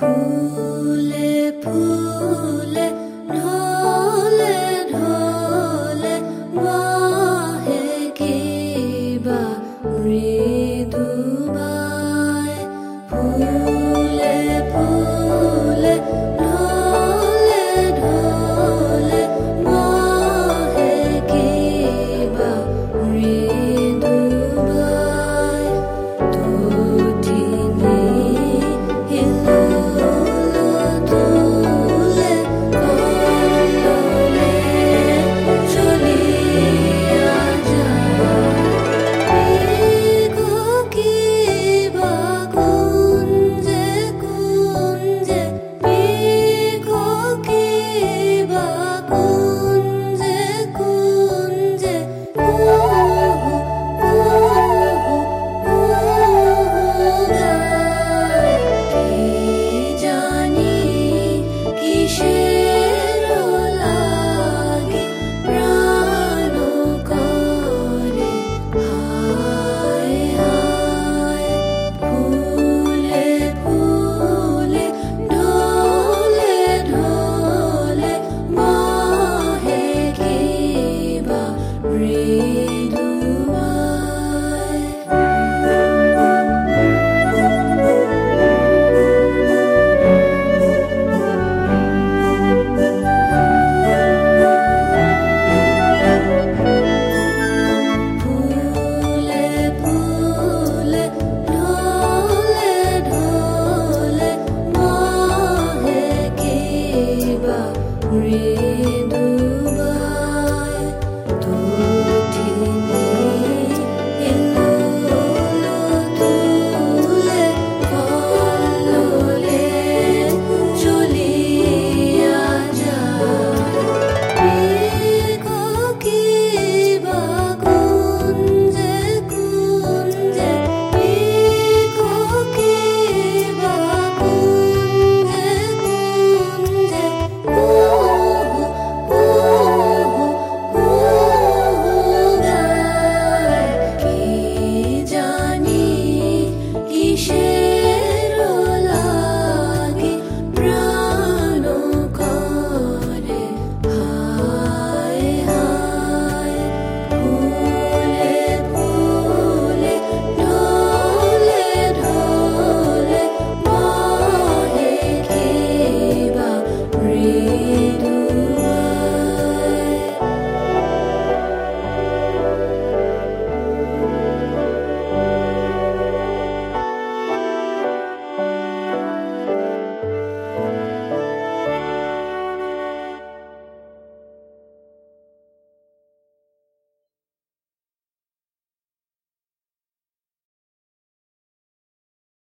poulet, poulet.